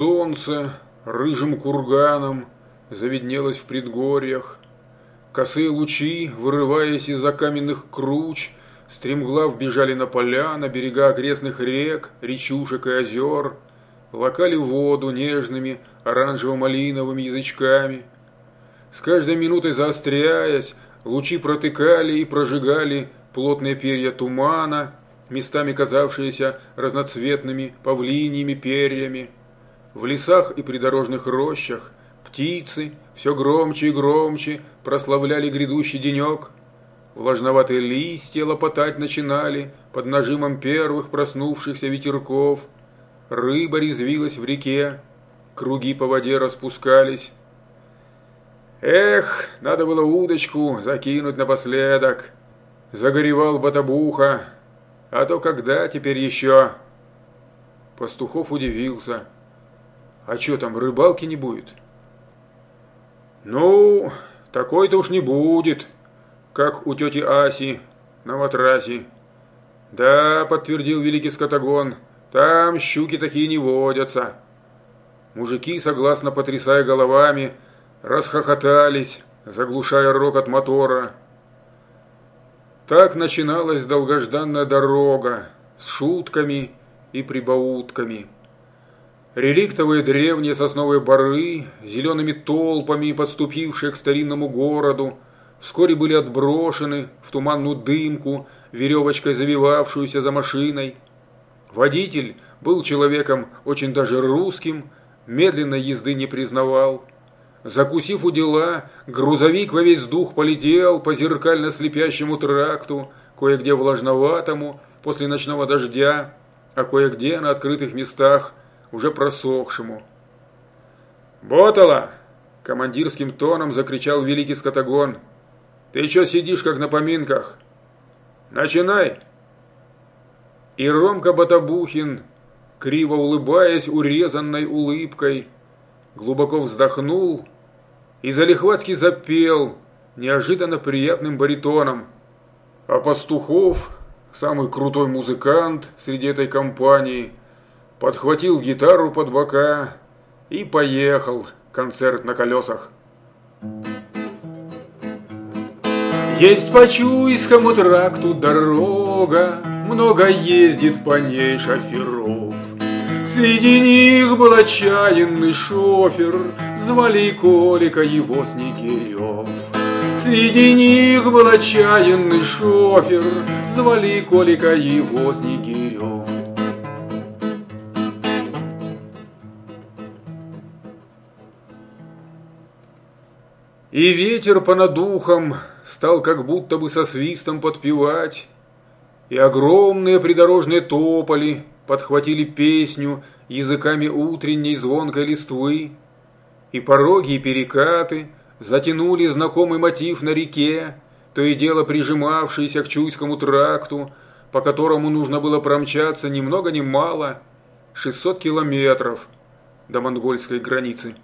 Солнце рыжим курганом завиднелось в предгорьях. Косые лучи, вырываясь из-за каменных круч, стремглав бежали на поля, на берега окрестных рек, речушек и озер, лакали воду нежными оранжево-малиновыми язычками. С каждой минутой заостряясь, лучи протыкали и прожигали плотные перья тумана, местами казавшиеся разноцветными павлиньими перьями. В лесах и придорожных рощах птицы все громче и громче прославляли грядущий денек. Влажноватые листья лопотать начинали под нажимом первых проснувшихся ветерков. Рыба резвилась в реке, круги по воде распускались. Эх, надо было удочку закинуть напоследок. Загоревал Батабуха. А то когда теперь еще? Пастухов удивился. А что там, рыбалки не будет? Ну, такой-то уж не будет, как у тети Аси на матрасе. Да, подтвердил великий скотагон, там щуки такие не водятся. Мужики, согласно потрясая головами, расхохотались, заглушая рокот мотора. Так начиналась долгожданная дорога с шутками и прибаутками. Реликтовые древние сосновые боры, зелеными толпами подступившие к старинному городу, вскоре были отброшены в туманную дымку, веревочкой завивавшуюся за машиной. Водитель был человеком очень даже русским, медленной езды не признавал. Закусив у дела, грузовик во весь дух полетел по зеркально-слепящему тракту, кое-где влажноватому после ночного дождя, а кое-где на открытых местах уже просохшему. «Ботала!» – командирским тоном закричал великий скотагон. «Ты что сидишь, как на поминках? Начинай!» И Ромка Батабухин, криво улыбаясь урезанной улыбкой, глубоко вздохнул и залихватски запел неожиданно приятным баритоном. А Пастухов, самый крутой музыкант среди этой компании – подхватил гитару под бока и поехал концерт на колесах. Есть по Чуйскому тракту дорога, Много ездит по ней шоферов. Среди них был отчаянный шофер, Звали Колика его Снегирев. Среди них был отчаянный шофер, Звали Колика его Снегирев. И ветер по над ухом стал как будто бы со свистом подпевать, и огромные придорожные тополи подхватили песню языками утренней звонкой листвы, и пороги и перекаты затянули знакомый мотив на реке, то и дело прижимавшийся к Чуйскому тракту, по которому нужно было промчаться ни много ни мало 600 километров до монгольской границы.